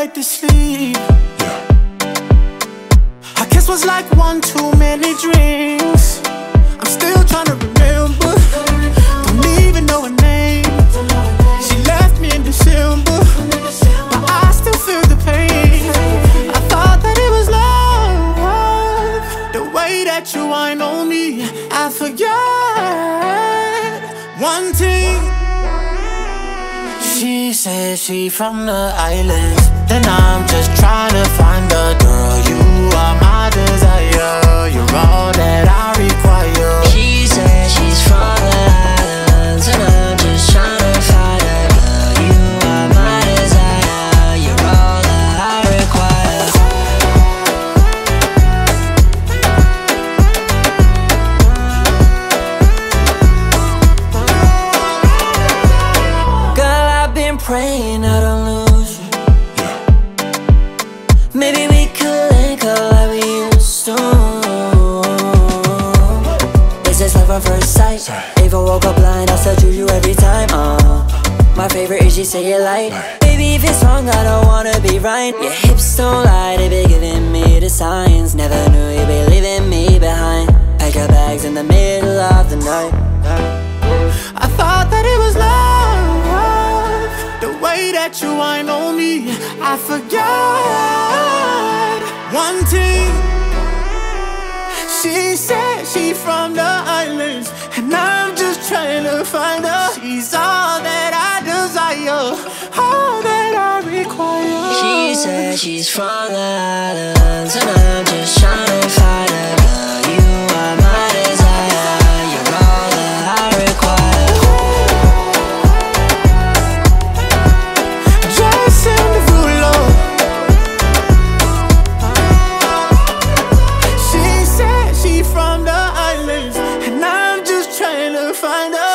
right to sleep. Our kiss was like one too many drinks. I'm still trying to remember. Don't even know her name. She left me in December, but I still feel the pain. I thought that it was love, the way that you whine on me. I forgot one thing. She says she from the islands. Then I'm just trying to find a girl. Praying I don't lose you. Maybe we could link up like we used to. Is this love at first sight? If I woke up blind, I still choose you every time. Uh, my favorite is you say it like, baby, if it's wrong, I don't wanna be right. Your hips don't lie, they be giving me the signs. Never knew you'd be that you whine on me. I forgot one thing. She said she from the islands, and I'm just trying to find her. She's all that I desire, all that I require. She said she's from the island. find out.